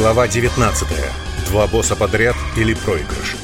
Глава 19. Два босса подряд или проигрыш.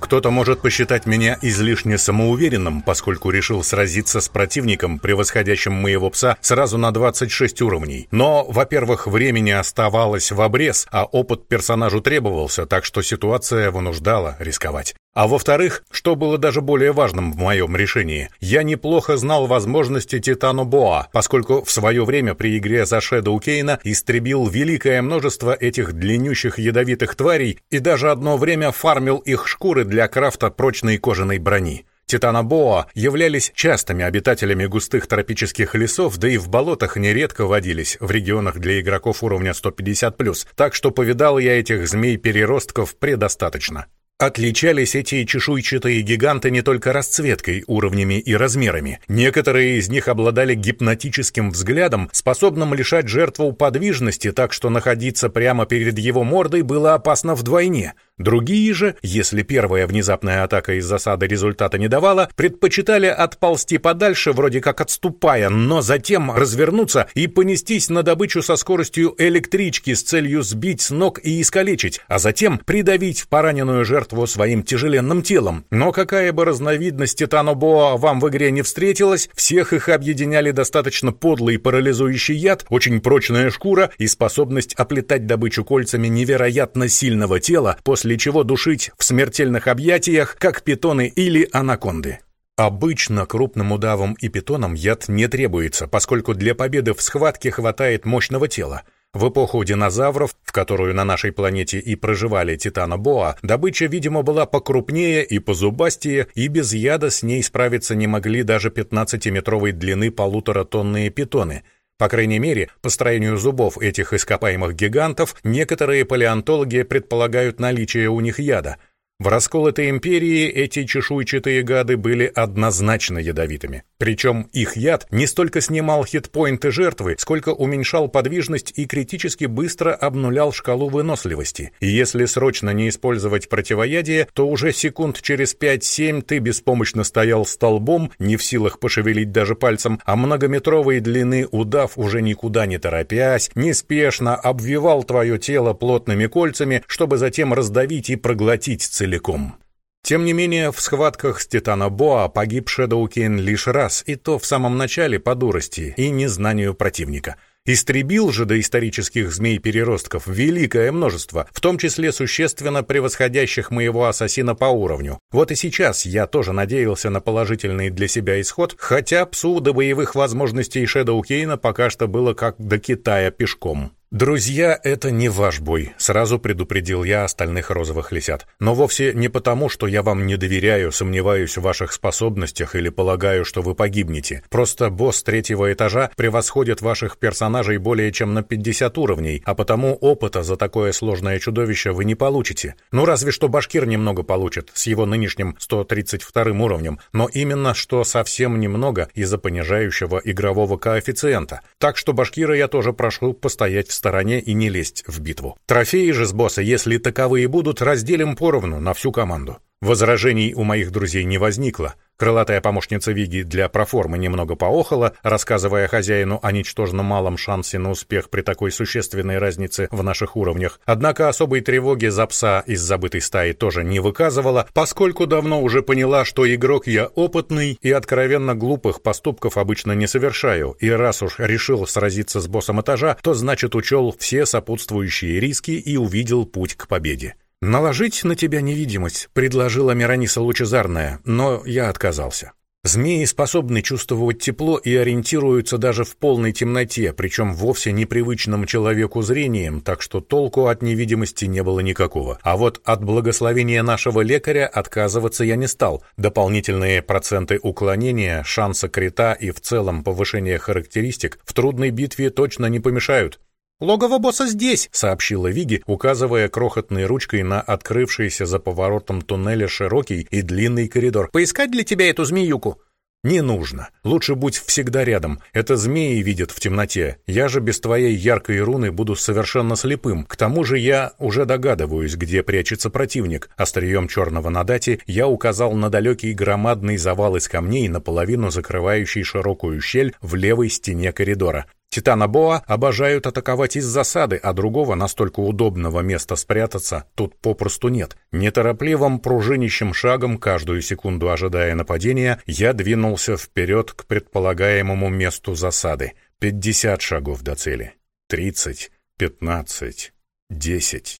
Кто-то может посчитать меня излишне самоуверенным, поскольку решил сразиться с противником, превосходящим моего пса, сразу на 26 уровней. Но, во-первых, времени оставалось в обрез, а опыт персонажу требовался, так что ситуация вынуждала рисковать. А во-вторых, что было даже более важным в моем решении, я неплохо знал возможности Титану Боа, поскольку в свое время при игре за Шэдоу Кейна истребил великое множество этих длиннющих ядовитых тварей и даже одно время фармил их шкуры для крафта прочной кожаной брони. Титанобоа являлись частыми обитателями густых тропических лесов, да и в болотах нередко водились в регионах для игроков уровня 150+, так что повидал я этих змей-переростков предостаточно. Отличались эти чешуйчатые гиганты не только расцветкой, уровнями и размерами. Некоторые из них обладали гипнотическим взглядом, способным лишать жертву подвижности, так что находиться прямо перед его мордой было опасно вдвойне. Другие же, если первая внезапная атака из засады результата не давала, предпочитали отползти подальше, вроде как отступая, но затем развернуться и понестись на добычу со скоростью электрички с целью сбить с ног и искалечить, а затем придавить пораненную жертву своим тяжеленным телом. Но какая бы разновидность титанобоа вам в игре не встретилась, всех их объединяли достаточно подлый парализующий яд, очень прочная шкура и способность оплетать добычу кольцами невероятно сильного тела после после чего душить в смертельных объятиях, как питоны или анаконды. Обычно крупным удавам и питонам яд не требуется, поскольку для победы в схватке хватает мощного тела. В эпоху динозавров, в которую на нашей планете и проживали титана-боа, добыча, видимо, была покрупнее и позубастее, и без яда с ней справиться не могли даже 15-метровой длины полуторатонные питоны – по крайней мере, по строению зубов этих ископаемых гигантов некоторые палеонтологи предполагают наличие у них яда – в расколотой империи эти чешуйчатые гады были однозначно ядовитыми. Причем их яд не столько снимал хитпоинты жертвы, сколько уменьшал подвижность и критически быстро обнулял шкалу выносливости. И если срочно не использовать противоядие, то уже секунд через 5-7 ты беспомощно стоял столбом, не в силах пошевелить даже пальцем, а многометровой длины удав уже никуда не торопясь, неспешно обвивал твое тело плотными кольцами, чтобы затем раздавить и проглотить целиком. Тем не менее, в схватках с Титана Боа погиб Шэдоукин лишь раз, и то в самом начале по дурости и незнанию противника. Истребил же доисторических змей-переростков великое множество, в том числе существенно превосходящих моего ассасина по уровню. Вот и сейчас я тоже надеялся на положительный для себя исход, хотя псу до боевых возможностей Шэдоукейна пока что было как до Китая пешком. «Друзья, это не ваш бой», — сразу предупредил я остальных розовых лисят. «Но вовсе не потому, что я вам не доверяю, сомневаюсь в ваших способностях или полагаю, что вы погибнете. Просто босс третьего этажа превосходит ваших персонажей более чем на 50 уровней, а потому опыта за такое сложное чудовище вы не получите. Ну, разве что Башкир немного получит с его нынешним 132 уровнем, но именно что совсем немного из-за понижающего игрового коэффициента. Так что Башкира я тоже прошу постоять в стороне и не лезть в битву. Трофеи же с босса, если таковые будут, разделим поровну на всю команду. Возражений у моих друзей не возникло. Крылатая помощница Виги для проформы немного поохала, рассказывая хозяину о ничтожно малом шансе на успех при такой существенной разнице в наших уровнях. Однако особой тревоги за пса из забытой стаи тоже не выказывала, поскольку давно уже поняла, что игрок я опытный и откровенно глупых поступков обычно не совершаю, и раз уж решил сразиться с боссом этажа, то значит учел все сопутствующие риски и увидел путь к победе. «Наложить на тебя невидимость», — предложила Мирониса Лучезарная, но я отказался. Змеи способны чувствовать тепло и ориентируются даже в полной темноте, причем вовсе непривычным человеку зрением, так что толку от невидимости не было никакого. А вот от благословения нашего лекаря отказываться я не стал. Дополнительные проценты уклонения, шанса крита и в целом повышение характеристик в трудной битве точно не помешают. «Логово босса здесь», — сообщила Виги, указывая крохотной ручкой на открывшийся за поворотом туннеля широкий и длинный коридор. «Поискать для тебя эту змеюку?» «Не нужно. Лучше будь всегда рядом. Это змеи видят в темноте. Я же без твоей яркой руны буду совершенно слепым. К тому же я уже догадываюсь, где прячется противник. Острием черного на дате я указал на далекий громадный завал из камней, наполовину закрывающий широкую щель в левой стене коридора. Титана Боа обожают атаковать из засады, а другого настолько удобного места спрятаться тут попросту нет. Неторопливым пружинищим шагом, каждую секунду ожидая нападения, я двинулся вперед к предполагаемому месту засады. Пятьдесят шагов до цели. Тридцать, пятнадцать, десять.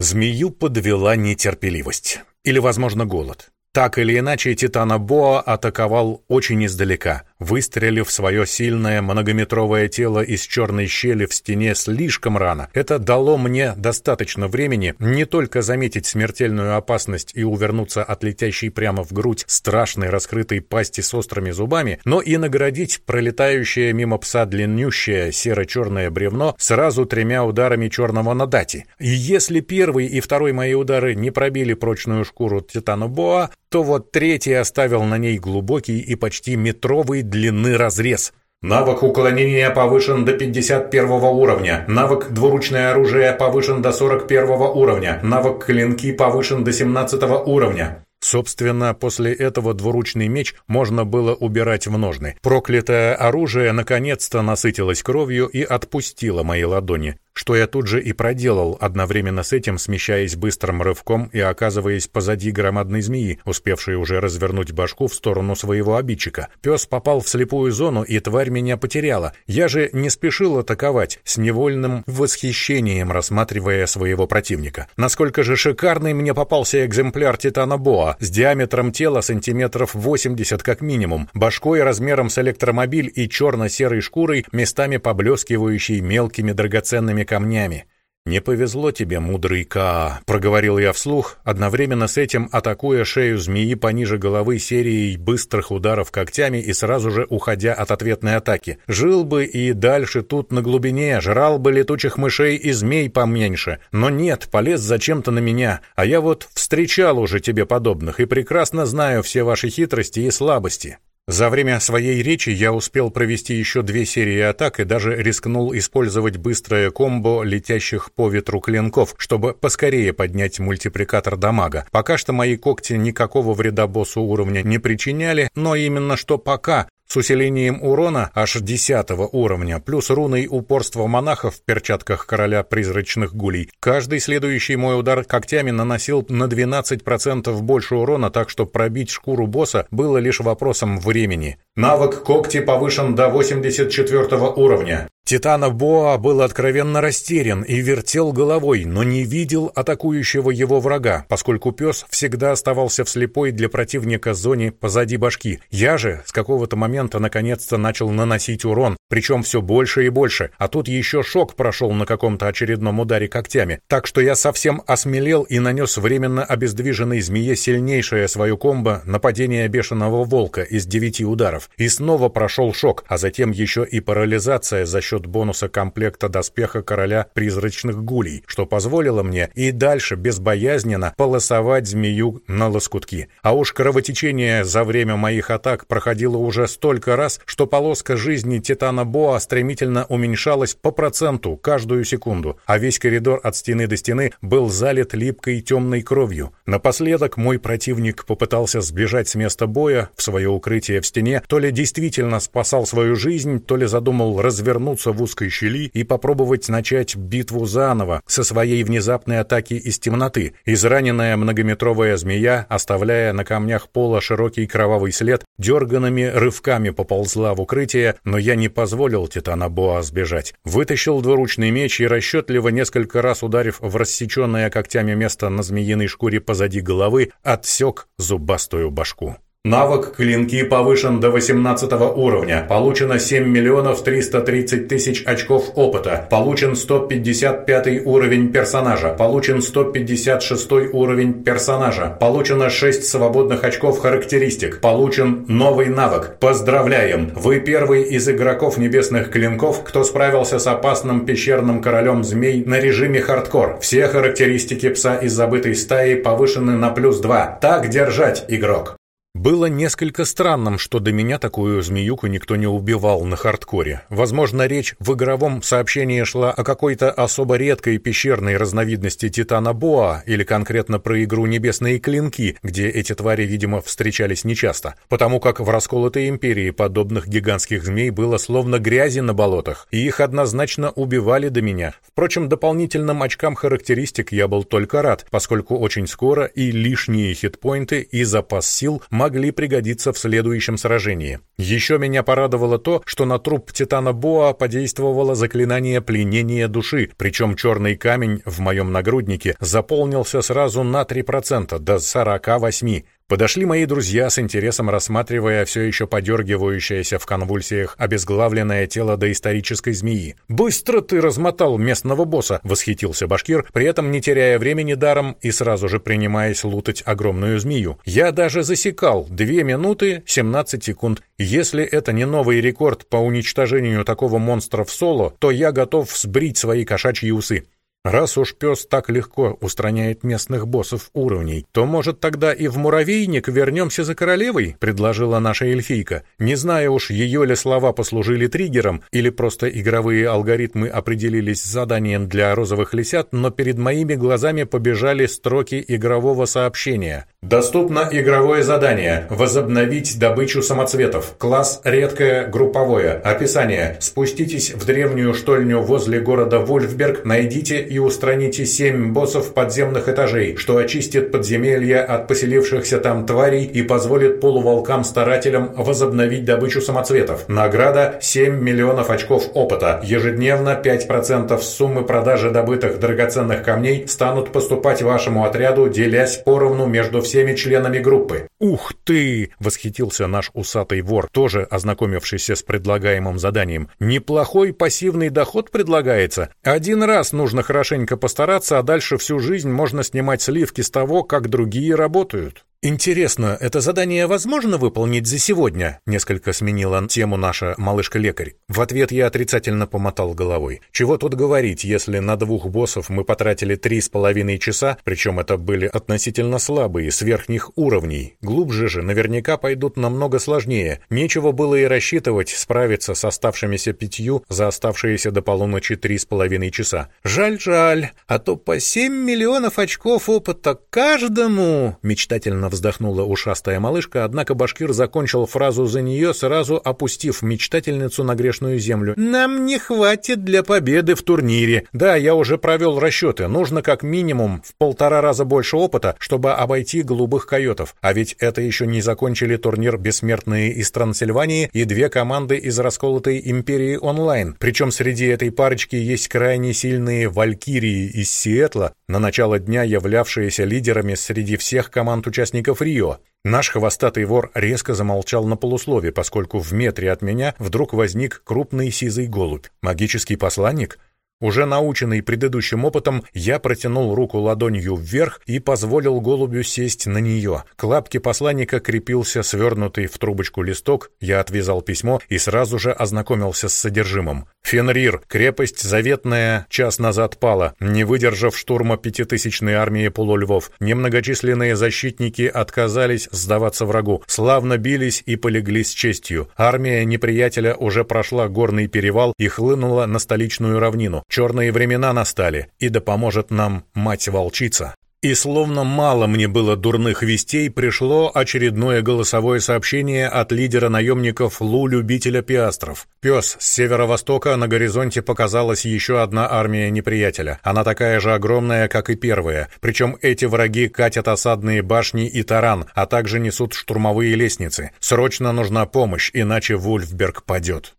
Змею подвела нетерпеливость. Или, возможно, голод. Так или иначе, Титана Боа атаковал очень издалека, выстрелив свое сильное многометровое тело из черной щели в стене слишком рано. Это дало мне достаточно времени не только заметить смертельную опасность и увернуться от летящей прямо в грудь страшной раскрытой пасти с острыми зубами, но и наградить пролетающее мимо пса длиннющее серо-черное бревно сразу тремя ударами черного надати. И если первый и второй мои удары не пробили прочную шкуру Титана Боа, то вот третий оставил на ней глубокий и почти метровый длины разрез. Навык уклонения повышен до 51 уровня. Навык двуручное оружие повышен до 41 уровня. Навык клинки повышен до 17 уровня. Собственно, после этого двуручный меч можно было убирать в ножны. Проклятое оружие наконец-то насытилось кровью и отпустило мои ладони что я тут же и проделал, одновременно с этим смещаясь быстрым рывком и оказываясь позади громадной змеи, успевшей уже развернуть башку в сторону своего обидчика. Пес попал в слепую зону, и тварь меня потеряла. Я же не спешил атаковать, с невольным восхищением рассматривая своего противника. Насколько же шикарный мне попался экземпляр Титана Боа, с диаметром тела сантиметров 80 как минимум, башкой размером с электромобиль и черно-серой шкурой, местами поблескивающей мелкими драгоценными камнями. «Не повезло тебе, мудрый Каа», — проговорил я вслух, одновременно с этим атакуя шею змеи пониже головы серией быстрых ударов когтями и сразу же уходя от ответной атаки. «Жил бы и дальше тут на глубине, жрал бы летучих мышей и змей поменьше, но нет, полез зачем-то на меня, а я вот встречал уже тебе подобных и прекрасно знаю все ваши хитрости и слабости». За время своей речи я успел провести еще две серии атак и даже рискнул использовать быстрое комбо летящих по ветру клинков, чтобы поскорее поднять мультипликатор дамага. Пока что мои когти никакого вреда боссу уровня не причиняли, но именно что пока, с усилением урона аж 10 уровня, плюс руной упорства монахов в перчатках короля призрачных гулей. Каждый следующий мой удар когтями наносил на 12% больше урона, так что пробить шкуру босса было лишь вопросом времени. Навык когти повышен до 84 уровня. Титана Боа был откровенно растерян и вертел головой, но не видел атакующего его врага, поскольку пес всегда оставался в слепой для противника зоне позади башки. Я же с какого-то момента наконец-то начал наносить урон, причем все больше и больше, а тут еще шок прошел на каком-то очередном ударе когтями, так что я совсем осмелел и нанес временно обездвиженной змее сильнейшее свое комбо нападение бешеного волка из девяти ударов. И снова прошел шок, а затем еще и парализация за счет бонуса комплекта доспеха короля призрачных гулей, что позволило мне и дальше безбоязненно полосовать змею на лоскутки. А уж кровотечение за время моих атак проходило уже столько раз, что полоска жизни Титана Боа стремительно уменьшалась по проценту каждую секунду, а весь коридор от стены до стены был залит липкой темной кровью. Напоследок мой противник попытался сбежать с места боя в свое укрытие в стене, то ли действительно спасал свою жизнь, то ли задумал развернуться в узкой щели и попробовать начать битву заново со своей внезапной атаки из темноты. Израненная многометровая змея, оставляя на камнях пола широкий кровавый след, дерганными рывками поползла в укрытие, но я не позволил Титана Боа сбежать. Вытащил двуручный меч и расчетливо несколько раз ударив в рассеченное когтями место на змеиной шкуре позади головы, отсек зубастую башку. Навык «Клинки» повышен до 18 уровня. Получено 7 миллионов 330 тысяч очков опыта. Получен 155 уровень персонажа. Получен 156 уровень персонажа. Получено 6 свободных очков характеристик. Получен новый навык. Поздравляем! Вы первый из игроков небесных клинков, кто справился с опасным пещерным королем змей на режиме хардкор. Все характеристики пса из забытой стаи повышены на плюс 2. Так держать, игрок! Было несколько странным, что до меня такую змеюку никто не убивал на хардкоре. Возможно, речь в игровом сообщении шла о какой-то особо редкой пещерной разновидности титанобоа или конкретно про игру Небесные Клинки, где эти твари, видимо, встречались нечасто. Потому как в расколотой империи подобных гигантских змей было словно грязи на болотах, и их однозначно убивали до меня. Впрочем, дополнительным очкам характеристик я был только рад, поскольку очень скоро и лишние хитпоинты, и запас сил – могли пригодиться в следующем сражении. Еще меня порадовало то, что на труп Титана Боа подействовало заклинание пленения души, причем черный камень в моем нагруднике заполнился сразу на 3%, до 48%. Подошли мои друзья с интересом рассматривая все еще подергивающееся в конвульсиях обезглавленное тело доисторической змеи. «Быстро ты размотал местного босса!» — восхитился Башкир, при этом не теряя времени даром и сразу же принимаясь лутать огромную змею. «Я даже засекал. Две минуты 17 секунд. Если это не новый рекорд по уничтожению такого монстра в соло, то я готов сбрить свои кошачьи усы. Раз уж пес так легко устраняет местных боссов уровней, то, может, тогда и в муравейник вернемся за королевой, предложила наша эльфийка. Не зная уж, ее ли слова послужили триггером, или просто игровые алгоритмы определились с заданием для розовых лисят, но перед моими глазами побежали строки игрового сообщения. Доступно игровое задание «Возобновить добычу самоцветов». Класс «Редкое групповое». Описание. Спуститесь в древнюю штольню возле города Вольфберг, найдите и устраните семь боссов подземных этажей, что очистит подземелья от поселившихся там тварей и позволит полуволкам-старателям возобновить добычу самоцветов. Награда 7 миллионов очков опыта. Ежедневно 5% суммы продажи добытых драгоценных камней станут поступать вашему отряду, делясь поровну между всеми членами группы. «Ух ты!» — восхитился наш усатый вор, тоже ознакомившийся с предлагаемым заданием. «Неплохой пассивный доход предлагается. Один раз нужно хорошенько постараться, а дальше всю жизнь можно снимать сливки с того, как другие работают». «Интересно, это задание возможно выполнить за сегодня?» Несколько сменила тему наша малышка-лекарь. В ответ я отрицательно помотал головой. Чего тут говорить, если на двух боссов мы потратили три с половиной часа, причем это были относительно слабые, с верхних уровней. Глубже же наверняка пойдут намного сложнее. Нечего было и рассчитывать справиться с оставшимися пятью за оставшиеся до полуночи три с половиной часа. «Жаль-жаль, а то по семь миллионов очков опыта каждому!» мечтательно вздохнула ушастая малышка, однако башкир закончил фразу за нее, сразу опустив мечтательницу на грешную землю. «Нам не хватит для победы в турнире. Да, я уже провел расчеты. Нужно как минимум в полтора раза больше опыта, чтобы обойти голубых койотов. А ведь это еще не закончили турнир «Бессмертные» из Трансильвании и две команды из расколотой империи онлайн. Причем среди этой парочки есть крайне сильные «Валькирии» из Сиэтла, на начало дня являвшиеся лидерами среди всех команд участников участников Рио. Наш хвостатый вор резко замолчал на полуслове, поскольку в метре от меня вдруг возник крупный сизый голубь. Магический посланник? Уже наученный предыдущим опытом, я протянул руку ладонью вверх и позволил голубю сесть на нее. К лапке посланника крепился свернутый в трубочку листок, я отвязал письмо и сразу же ознакомился с содержимым. Фенрир, крепость заветная, час назад пала, не выдержав штурма пятитысячной армии полульвов. Немногочисленные защитники отказались сдаваться врагу, славно бились и полегли с честью. Армия неприятеля уже прошла горный перевал и хлынула на столичную равнину. Черные времена настали, и да поможет нам мать-волчица. И словно мало мне было дурных вестей, пришло очередное голосовое сообщение от лидера наемников Лу Любителя Пиастров. Пес с северо-востока на горизонте показалась еще одна армия неприятеля. Она такая же огромная, как и первая. Причем эти враги катят осадные башни и таран, а также несут штурмовые лестницы. Срочно нужна помощь, иначе Вульфберг падет.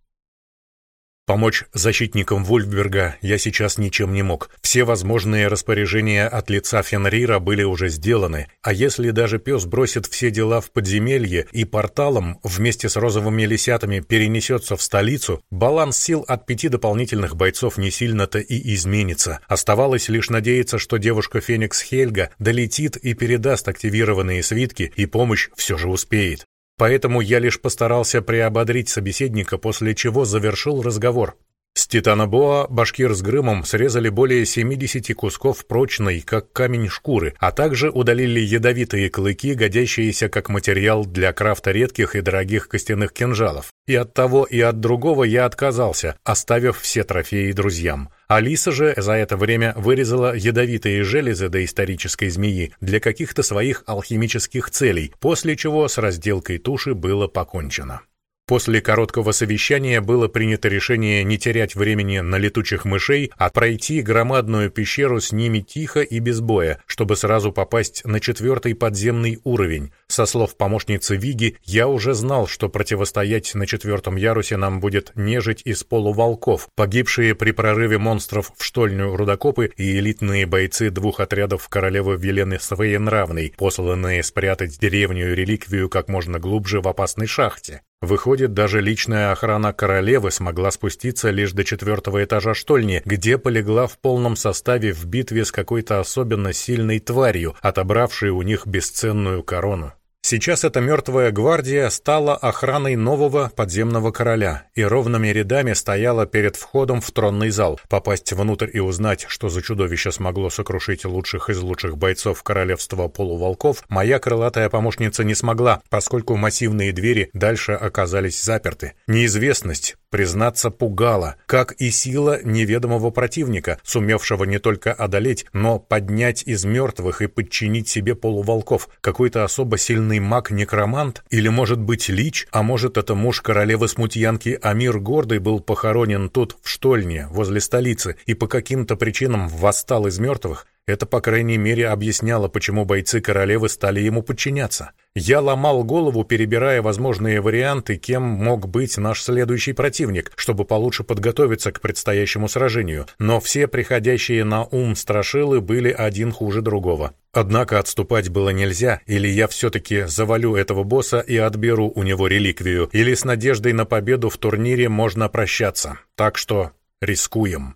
Помочь защитникам Вольфберга я сейчас ничем не мог. Все возможные распоряжения от лица Фенрира были уже сделаны, а если даже пес бросит все дела в подземелье и порталом вместе с розовыми лисятами перенесется в столицу, баланс сил от пяти дополнительных бойцов не сильно-то и изменится. Оставалось лишь надеяться, что девушка Феникс Хельга долетит и передаст активированные свитки, и помощь все же успеет. Поэтому я лишь постарался приободрить собеседника, после чего завершил разговор. С титана Боа башкир с Грымом срезали более 70 кусков прочной, как камень шкуры, а также удалили ядовитые клыки, годящиеся как материал для крафта редких и дорогих костяных кинжалов. И от того, и от другого я отказался, оставив все трофеи друзьям. Алиса же за это время вырезала ядовитые железы доисторической змеи для каких-то своих алхимических целей, после чего с разделкой туши было покончено. После короткого совещания было принято решение не терять времени на летучих мышей, а пройти громадную пещеру с ними тихо и без боя, чтобы сразу попасть на четвертый подземный уровень. Со слов помощницы Виги, я уже знал, что противостоять на четвертом ярусе нам будет нежить из полуволков, погибшие при прорыве монстров в штольню рудокопы и элитные бойцы двух отрядов королевы Велены Своенравной, посланные спрятать деревню-реликвию как можно глубже в опасной шахте. Выходит, даже личная охрана королевы смогла спуститься лишь до четвертого этажа штольни, где полегла в полном составе в битве с какой-то особенно сильной тварью, отобравшей у них бесценную корону. Сейчас эта мертвая гвардия стала охраной нового подземного короля и ровными рядами стояла перед входом в тронный зал. Попасть внутрь и узнать, что за чудовище смогло сокрушить лучших из лучших бойцов королевства полуволков, моя крылатая помощница не смогла, поскольку массивные двери дальше оказались заперты. Неизвестность, признаться, пугала, как и сила неведомого противника, сумевшего не только одолеть, но поднять из мертвых и подчинить себе полуволков, какой-то особо сильный маг-некромант, или, может быть, Лич, а может, это муж королевы-смутьянки Амир Гордый был похоронен тут, в Штольне, возле столицы, и по каким-то причинам восстал из мертвых, это, по крайней мере, объясняло, почему бойцы королевы стали ему подчиняться. Я ломал голову, перебирая возможные варианты, кем мог быть наш следующий противник, чтобы получше подготовиться к предстоящему сражению, но все приходящие на ум страшилы были один хуже другого. Однако отступать было нельзя, или я все-таки завалю этого босса и отберу у него реликвию, или с надеждой на победу в турнире можно прощаться. Так что рискуем.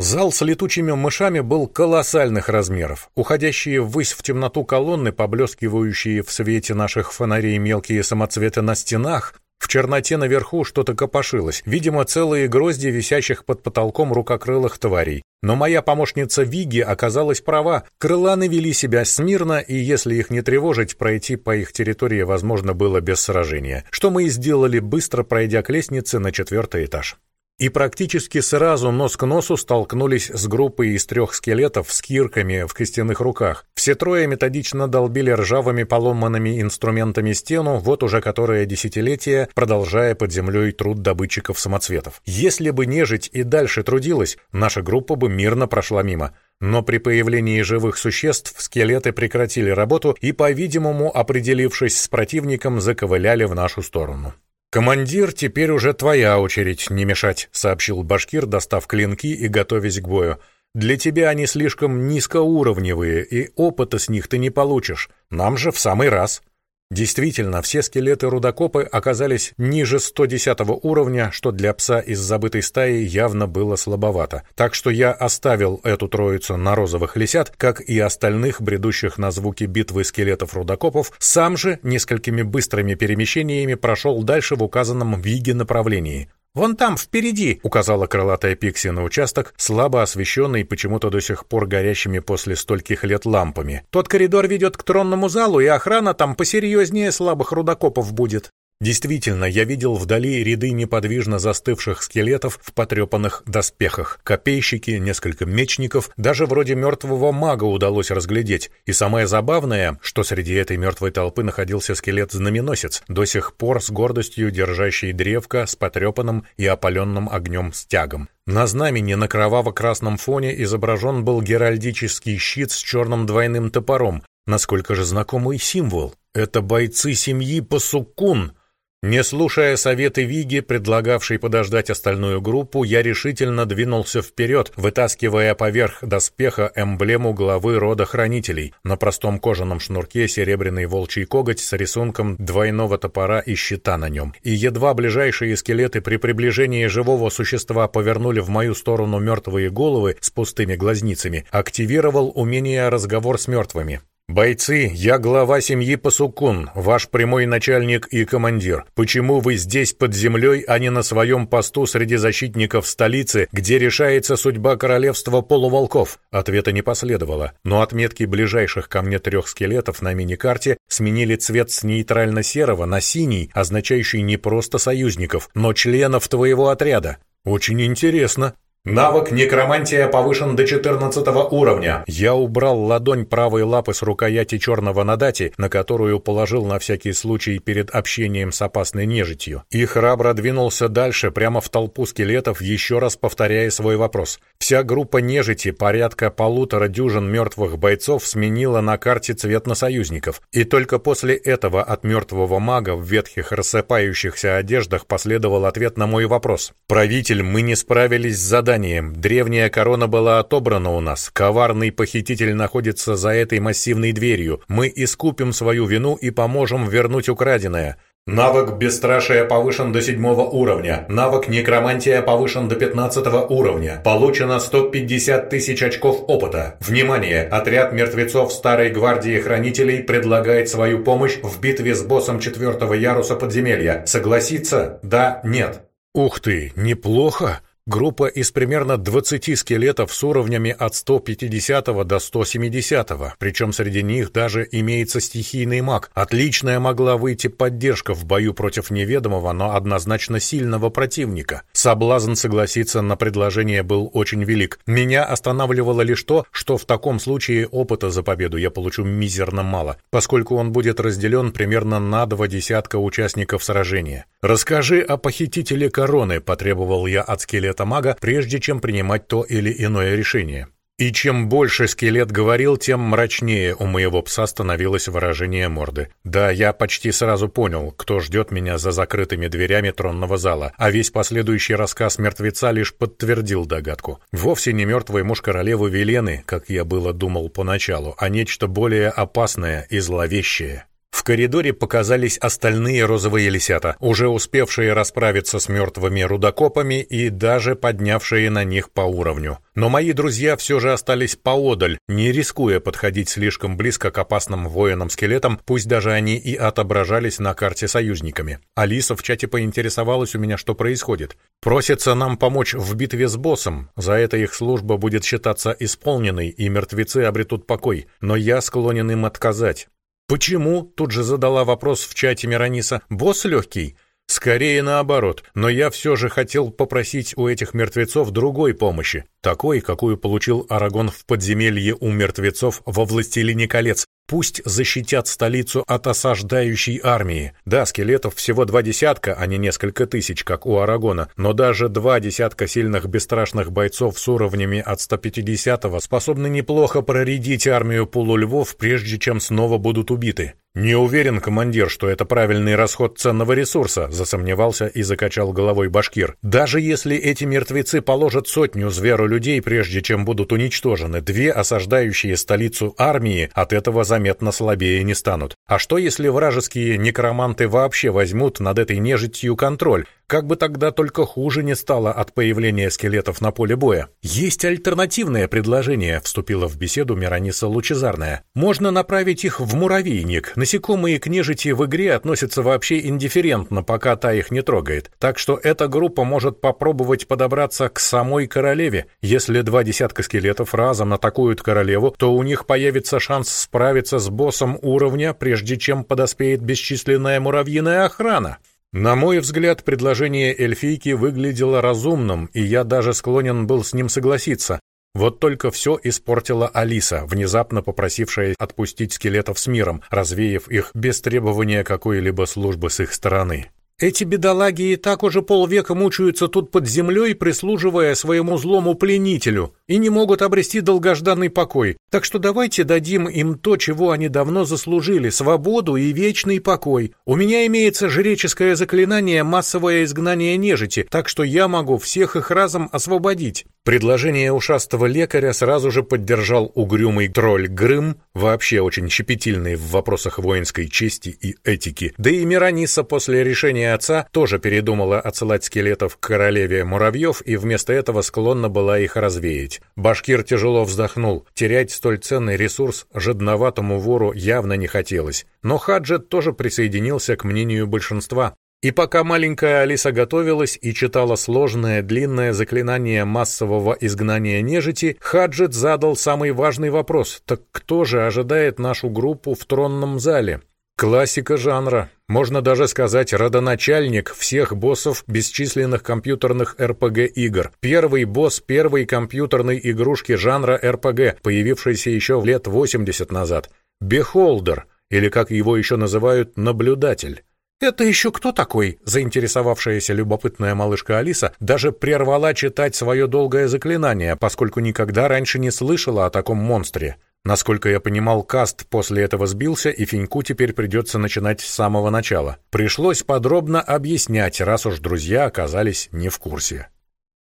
Зал с летучими мышами был колоссальных размеров. Уходящие ввысь в темноту колонны, поблескивающие в свете наших фонарей мелкие самоцветы на стенах, в черноте наверху что-то копошилось, видимо, целые грозди висящих под потолком рукокрылых тварей. Но моя помощница Виги оказалась права. Крыланы вели себя смирно, и если их не тревожить, пройти по их территории возможно было без сражения, что мы и сделали, быстро пройдя к лестнице на четвертый этаж и практически сразу нос к носу столкнулись с группой из трех скелетов с кирками в костяных руках. Все трое методично долбили ржавыми поломанными инструментами стену, вот уже которое десятилетие, продолжая под землей труд добытчиков самоцветов. Если бы нежить и дальше трудилась, наша группа бы мирно прошла мимо. Но при появлении живых существ скелеты прекратили работу и, по-видимому, определившись с противником, заковыляли в нашу сторону. «Командир, теперь уже твоя очередь не мешать», — сообщил башкир, достав клинки и готовясь к бою. «Для тебя они слишком низкоуровневые, и опыта с них ты не получишь. Нам же в самый раз». Действительно, все скелеты рудокопы оказались ниже 110 уровня, что для пса из забытой стаи явно было слабовато. Так что я оставил эту троицу на розовых лисят, как и остальных, бредущих на звуки битвы скелетов рудокопов, сам же несколькими быстрыми перемещениями прошел дальше в указанном Виге направлении. «Вон там, впереди!» — указала крылатая Пикси на участок, слабо освещенный почему-то до сих пор горящими после стольких лет лампами. «Тот коридор ведет к тронному залу, и охрана там посерьезнее слабых рудокопов будет». Действительно, я видел вдали ряды неподвижно застывших скелетов в потрепанных доспехах. Копейщики, несколько мечников, даже вроде мертвого мага удалось разглядеть. И самое забавное, что среди этой мертвой толпы находился скелет-знаменосец, до сих пор с гордостью держащий древко с потрепанным и опаленным огнем стягом. На знамени на кроваво-красном фоне изображен был геральдический щит с черным двойным топором. Насколько же знакомый символ? Это бойцы семьи Пасукун, не слушая советы Виги, предлагавшей подождать остальную группу, я решительно двинулся вперед, вытаскивая поверх доспеха эмблему главы рода хранителей. На простом кожаном шнурке серебряный волчий коготь с рисунком двойного топора и щита на нем. И едва ближайшие скелеты при приближении живого существа повернули в мою сторону мертвые головы с пустыми глазницами, активировал умение разговор с мертвыми. «Бойцы, я глава семьи Пасукун, ваш прямой начальник и командир. Почему вы здесь под землей, а не на своем посту среди защитников столицы, где решается судьба королевства полуволков?» Ответа не последовало, но отметки ближайших ко мне трех скелетов на мини-карте сменили цвет с нейтрально-серого на синий, означающий не просто союзников, но членов твоего отряда. «Очень интересно», Навык некромантия повышен до 14 уровня. Я убрал ладонь правой лапы с рукояти черного надати, на которую положил на всякий случай перед общением с опасной нежитью, и храбро двинулся дальше, прямо в толпу скелетов, еще раз повторяя свой вопрос. Вся группа нежити, порядка полутора дюжин мертвых бойцов, сменила на карте цвет на союзников. И только после этого от мертвого мага в ветхих рассыпающихся одеждах последовал ответ на мой вопрос. «Правитель, мы не справились с заданием заданием. Древняя корона была отобрана у нас. Коварный похититель находится за этой массивной дверью. Мы искупим свою вину и поможем вернуть украденное. Навык Бесстрашия повышен до 7 уровня. Навык Некромантия повышен до 15 уровня. Получено 150 тысяч очков опыта. Внимание! Отряд мертвецов Старой Гвардии Хранителей предлагает свою помощь в битве с боссом четвертого яруса подземелья. Согласиться? Да, нет. Ух ты, неплохо! Группа из примерно 20 скелетов с уровнями от 150 до 170, причем среди них даже имеется стихийный маг. Отличная могла выйти поддержка в бою против неведомого, но однозначно сильного противника. Соблазн согласиться на предложение был очень велик. Меня останавливало лишь то, что в таком случае опыта за победу я получу мизерно мало, поскольку он будет разделен примерно на два десятка участников сражения. «Расскажи о похитителе короны», — потребовал я от скелета мага, прежде чем принимать то или иное решение. И чем больше скелет говорил, тем мрачнее у моего пса становилось выражение морды. Да, я почти сразу понял, кто ждет меня за закрытыми дверями тронного зала, а весь последующий рассказ мертвеца лишь подтвердил догадку. Вовсе не мертвый муж королевы Велены, как я было думал поначалу, а нечто более опасное и зловещее. Коридоре показались остальные розовые лисята, уже успевшие расправиться с мертвыми рудокопами и даже поднявшие на них по уровню. Но мои друзья все же остались поодаль, не рискуя подходить слишком близко к опасным воинам-скелетам, пусть даже они и отображались на карте союзниками. Алиса в чате поинтересовалась у меня, что происходит. Просится нам помочь в битве с боссом, за это их служба будет считаться исполненной, и мертвецы обретут покой, но я склонен им отказать. «Почему?» — тут же задала вопрос в чате Мирониса. «Босс легкий?» «Скорее наоборот, но я все же хотел попросить у этих мертвецов другой помощи, такой, какую получил Арагон в подземелье у мертвецов во «Властелине колец», Пусть защитят столицу от осаждающей армии. Да, скелетов всего два десятка, а не несколько тысяч, как у Арагона, но даже два десятка сильных бесстрашных бойцов с уровнями от 150-го способны неплохо проредить армию полульвов, прежде чем снова будут убиты. «Не уверен, командир, что это правильный расход ценного ресурса», засомневался и закачал головой башкир. «Даже если эти мертвецы положат сотню зверолюдей, прежде чем будут уничтожены, две осаждающие столицу армии от этого заметно слабее не станут. А что, если вражеские некроманты вообще возьмут над этой нежитью контроль? Как бы тогда только хуже не стало от появления скелетов на поле боя. Есть альтернативное предложение, вступила в беседу Мирониса Лучезарная. Можно направить их в муравейник. Насекомые к нежити в игре относятся вообще индифферентно, пока та их не трогает. Так что эта группа может попробовать подобраться к самой королеве. Если два десятка скелетов разом атакуют королеву, то у них появится шанс справиться с боссом уровня, прежде чем подоспеет бесчисленная муравьиная охрана. На мой взгляд, предложение эльфийки выглядело разумным, и я даже склонен был с ним согласиться. Вот только все испортила Алиса, внезапно попросившая отпустить скелетов с миром, развеяв их без требования какой-либо службы с их стороны. Эти бедолаги и так уже полвека мучаются тут под землей, прислуживая своему злому пленителю, и не могут обрести долгожданный покой. Так что давайте дадим им то, чего они давно заслужили — свободу и вечный покой. У меня имеется жреческое заклинание «Массовое изгнание нежити», так что я могу всех их разом освободить. Предложение ушастого лекаря сразу же поддержал угрюмый тролль Грым, вообще очень щепетильный в вопросах воинской чести и этики. Да и Мирониса после решения отца тоже передумала отсылать скелетов к королеве муравьев и вместо этого склонна была их развеять. Башкир тяжело вздохнул. Терять столь ценный ресурс жадноватому вору явно не хотелось. Но Хаджет тоже присоединился к мнению большинства. И пока маленькая Алиса готовилась и читала сложное длинное заклинание массового изгнания нежити, Хаджет задал самый важный вопрос. Так кто же ожидает нашу группу в тронном зале? Классика жанра. Можно даже сказать, родоначальник всех боссов бесчисленных компьютерных РПГ-игр. Первый босс первой компьютерной игрушки жанра РПГ, появившейся еще в лет 80 назад. Бехолдер, или как его еще называют, наблюдатель. «Это еще кто такой?» Заинтересовавшаяся любопытная малышка Алиса даже прервала читать свое долгое заклинание, поскольку никогда раньше не слышала о таком монстре. Насколько я понимал, каст после этого сбился, и Финьку теперь придется начинать с самого начала. Пришлось подробно объяснять, раз уж друзья оказались не в курсе.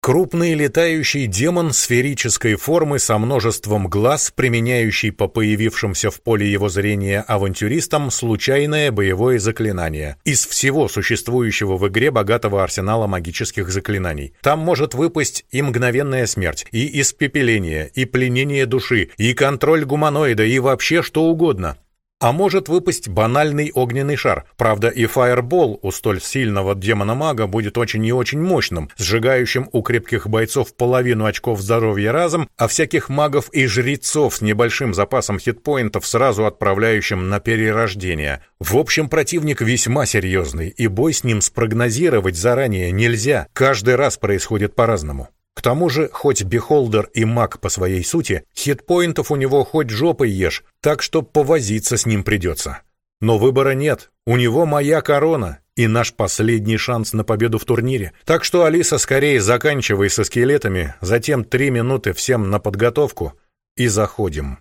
Крупный летающий демон сферической формы со множеством глаз, применяющий по появившимся в поле его зрения авантюристам случайное боевое заклинание. Из всего существующего в игре богатого арсенала магических заклинаний. Там может выпасть и мгновенная смерть, и испепеление, и пленение души, и контроль гуманоида, и вообще что угодно. А может выпасть банальный огненный шар. Правда, и фаербол у столь сильного демона-мага будет очень и очень мощным, сжигающим у крепких бойцов половину очков здоровья разом, а всяких магов и жрецов с небольшим запасом хитпоинтов сразу отправляющим на перерождение. В общем, противник весьма серьезный, и бой с ним спрогнозировать заранее нельзя. Каждый раз происходит по-разному. К тому же, хоть Бехолдер и маг по своей сути, хитпоинтов у него хоть жопой ешь, так что повозиться с ним придется. Но выбора нет, у него моя корона и наш последний шанс на победу в турнире. Так что, Алиса, скорее заканчивай со скелетами, затем три минуты всем на подготовку и заходим.